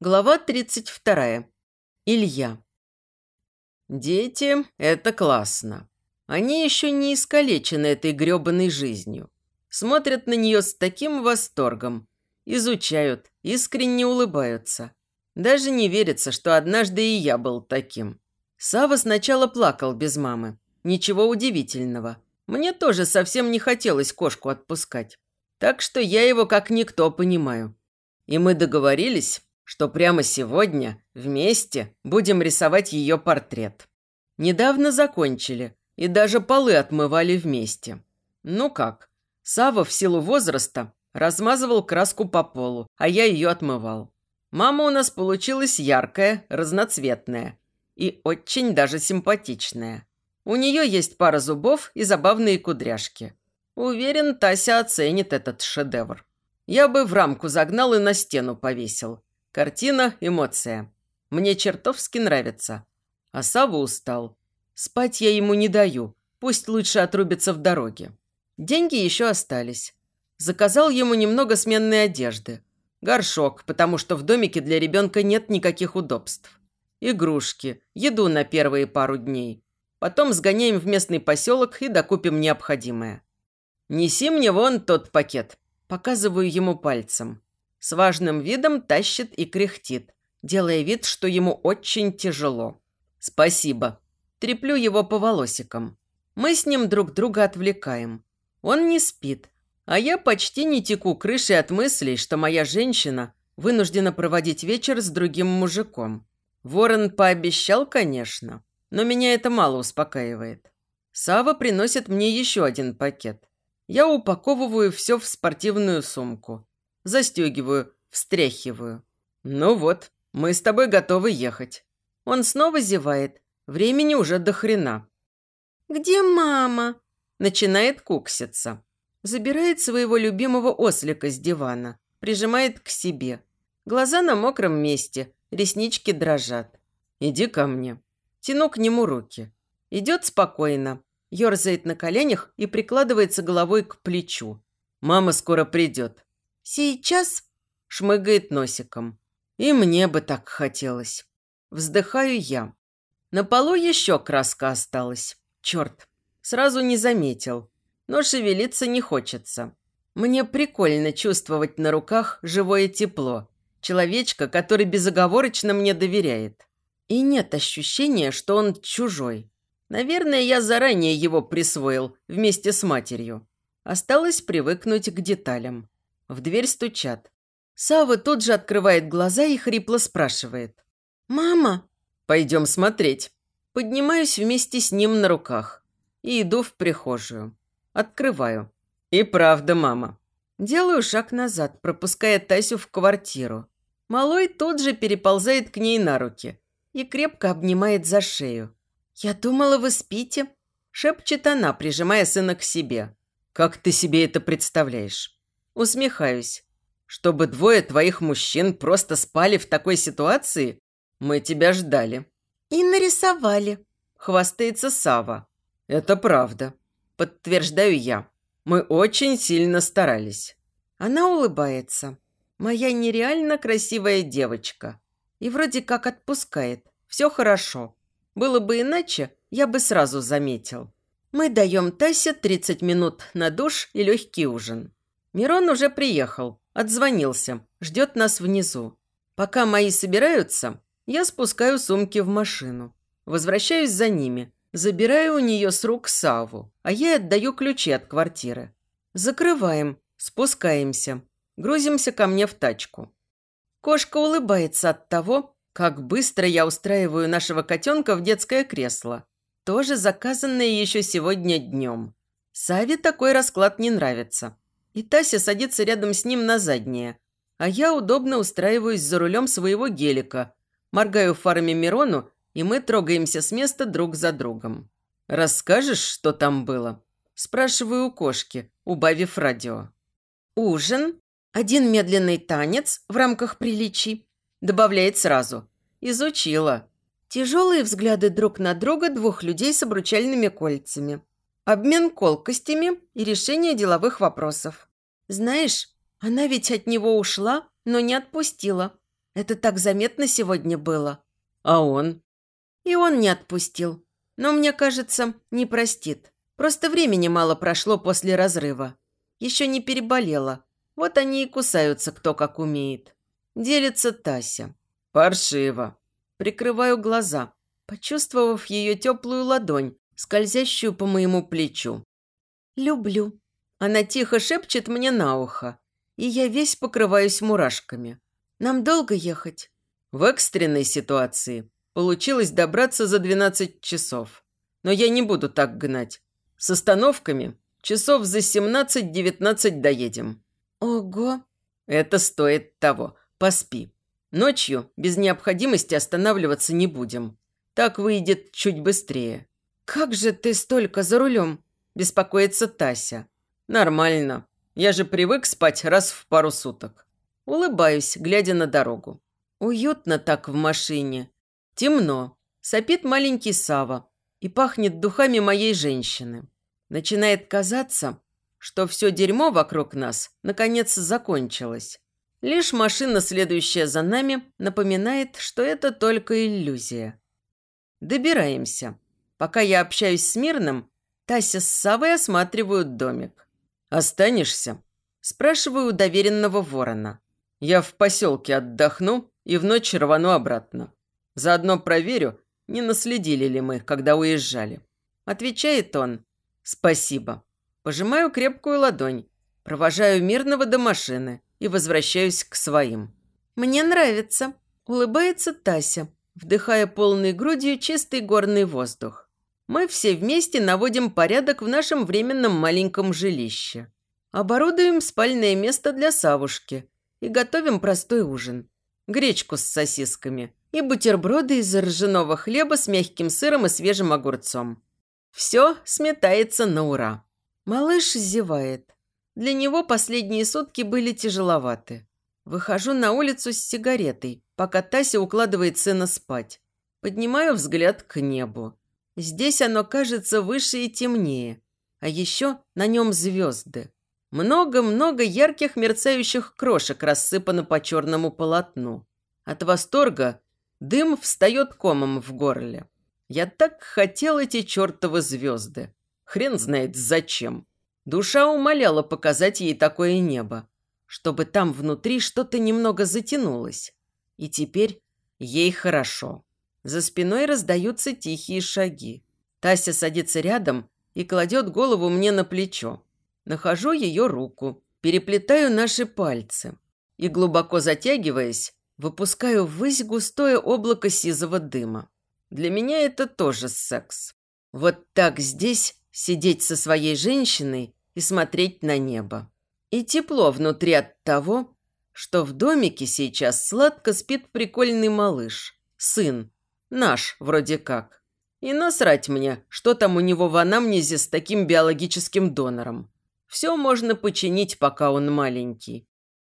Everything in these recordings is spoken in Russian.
Глава 32. Илья. Дети – это классно. Они еще не искалечены этой гребаной жизнью. Смотрят на нее с таким восторгом. Изучают, искренне улыбаются. Даже не верится, что однажды и я был таким. Сава сначала плакал без мамы. Ничего удивительного. Мне тоже совсем не хотелось кошку отпускать. Так что я его как никто понимаю. И мы договорились, что прямо сегодня вместе будем рисовать ее портрет. Недавно закончили и даже полы отмывали вместе. Ну как, Сава в силу возраста размазывал краску по полу, а я ее отмывал. Мама у нас получилась яркая, разноцветная и очень даже симпатичная. У нее есть пара зубов и забавные кудряшки. Уверен, Тася оценит этот шедевр. Я бы в рамку загнал и на стену повесил. Картина – эмоция. Мне чертовски нравится. А Савва устал. Спать я ему не даю. Пусть лучше отрубится в дороге. Деньги еще остались. Заказал ему немного сменной одежды. Горшок, потому что в домике для ребенка нет никаких удобств. Игрушки, еду на первые пару дней. Потом сгоняем в местный поселок и докупим необходимое. «Неси мне вон тот пакет». Показываю ему пальцем. С важным видом тащит и кряхтит, делая вид, что ему очень тяжело. «Спасибо». Треплю его по волосикам. Мы с ним друг друга отвлекаем. Он не спит, а я почти не теку крышей от мыслей, что моя женщина вынуждена проводить вечер с другим мужиком. Ворон пообещал, конечно, но меня это мало успокаивает. Сава приносит мне еще один пакет. Я упаковываю все в спортивную сумку. Застегиваю, встряхиваю. Ну вот, мы с тобой готовы ехать. Он снова зевает. Времени уже до хрена. «Где мама?» Начинает кукситься. Забирает своего любимого ослика с дивана. Прижимает к себе. Глаза на мокром месте. Реснички дрожат. «Иди ко мне». Тяну к нему руки. Идет спокойно. Ёрзает на коленях и прикладывается головой к плечу. «Мама скоро придет. «Сейчас?» – шмыгает носиком. «И мне бы так хотелось». Вздыхаю я. На полу еще краска осталась. Черт, сразу не заметил. Но шевелиться не хочется. Мне прикольно чувствовать на руках живое тепло. Человечка, который безоговорочно мне доверяет. И нет ощущения, что он чужой. Наверное, я заранее его присвоил вместе с матерью. Осталось привыкнуть к деталям. В дверь стучат. Сава тут же открывает глаза и хрипло спрашивает. «Мама?» «Пойдем смотреть». Поднимаюсь вместе с ним на руках и иду в прихожую. Открываю. И правда, мама. Делаю шаг назад, пропуская Тасю в квартиру. Малой тут же переползает к ней на руки и крепко обнимает за шею. «Я думала, вы спите», – шепчет она, прижимая сына к себе. «Как ты себе это представляешь?» Усмехаюсь. Чтобы двое твоих мужчин просто спали в такой ситуации? Мы тебя ждали. И нарисовали. Хвастается Сава. Это правда. Подтверждаю я. Мы очень сильно старались. Она улыбается. Моя нереально красивая девочка. И вроде как отпускает. Все хорошо. Было бы иначе, я бы сразу заметил. Мы даем Тасе 30 минут на душ и легкий ужин. Мирон уже приехал, отзвонился, ждет нас внизу. Пока мои собираются, я спускаю сумки в машину. Возвращаюсь за ними, забираю у нее с рук Саву, а я отдаю ключи от квартиры. Закрываем, спускаемся, грузимся ко мне в тачку. Кошка улыбается от того, как быстро я устраиваю нашего котенка в детское кресло. Тоже заказанное еще сегодня днем. Саве такой расклад не нравится и Тася садится рядом с ним на заднее, а я удобно устраиваюсь за рулем своего гелика, моргаю фарами Мирону, и мы трогаемся с места друг за другом. «Расскажешь, что там было?» Спрашиваю у кошки, убавив радио. «Ужин, один медленный танец в рамках приличий», добавляет сразу. «Изучила». Тяжелые взгляды друг на друга двух людей с обручальными кольцами. Обмен колкостями и решение деловых вопросов. Знаешь, она ведь от него ушла, но не отпустила. Это так заметно сегодня было. А он? И он не отпустил. Но, мне кажется, не простит. Просто времени мало прошло после разрыва. Еще не переболела. Вот они и кусаются кто как умеет. Делится Тася. Паршиво. Прикрываю глаза, почувствовав ее теплую ладонь, скользящую по моему плечу. «Люблю». Она тихо шепчет мне на ухо, и я весь покрываюсь мурашками. «Нам долго ехать?» В экстренной ситуации получилось добраться за 12 часов. Но я не буду так гнать. С остановками часов за 17-19 доедем. Ого! Это стоит того. Поспи. Ночью без необходимости останавливаться не будем. Так выйдет чуть быстрее. «Как же ты столько за рулем?» – беспокоится Тася. «Нормально. Я же привык спать раз в пару суток». Улыбаюсь, глядя на дорогу. Уютно так в машине. Темно. Сопит маленький Сава и пахнет духами моей женщины. Начинает казаться, что все дерьмо вокруг нас наконец закончилось. Лишь машина, следующая за нами, напоминает, что это только иллюзия. Добираемся. Пока я общаюсь с Мирным, Тася с Савой осматривают домик. «Останешься?» Спрашиваю доверенного ворона. «Я в поселке отдохну и в ночь рвану обратно. Заодно проверю, не наследили ли мы, когда уезжали». Отвечает он. «Спасибо». Пожимаю крепкую ладонь, провожаю Мирного до машины – и возвращаюсь к своим. «Мне нравится», – улыбается Тася, вдыхая полной грудью чистый горный воздух. Мы все вместе наводим порядок в нашем временном маленьком жилище. Оборудуем спальное место для Савушки и готовим простой ужин. Гречку с сосисками и бутерброды из ржаного хлеба с мягким сыром и свежим огурцом. Все сметается на ура. Малыш зевает. Для него последние сутки были тяжеловаты. Выхожу на улицу с сигаретой, пока Тася укладывает сына спать. Поднимаю взгляд к небу. Здесь оно кажется выше и темнее. А еще на нем звезды. Много-много ярких мерцающих крошек рассыпано по черному полотну. От восторга дым встает комом в горле. Я так хотел эти чертовы звезды. Хрен знает зачем. Душа умоляла показать ей такое небо, чтобы там внутри что-то немного затянулось. И теперь ей хорошо. За спиной раздаются тихие шаги. Тася садится рядом и кладет голову мне на плечо. Нахожу ее руку, переплетаю наши пальцы и, глубоко затягиваясь, выпускаю ввысь густое облако сизого дыма. Для меня это тоже секс. Вот так здесь сидеть со своей женщиной и смотреть на небо. И тепло внутри от того, что в домике сейчас сладко спит прикольный малыш, сын, наш вроде как. И насрать мне, что там у него в анамнезе с таким биологическим донором. Все можно починить, пока он маленький.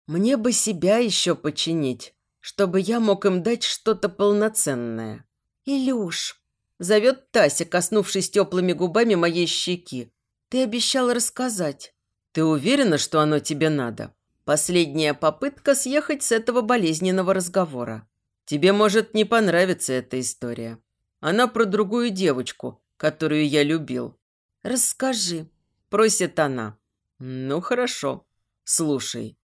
Мне бы себя еще починить, чтобы я мог им дать что-то полноценное. «Илюш!» – зовет Тася, коснувшись теплыми губами моей щеки. Ты обещал рассказать. Ты уверена, что оно тебе надо? Последняя попытка съехать с этого болезненного разговора. Тебе может не понравиться эта история. Она про другую девочку, которую я любил. Расскажи, просит она. Ну, хорошо. Слушай,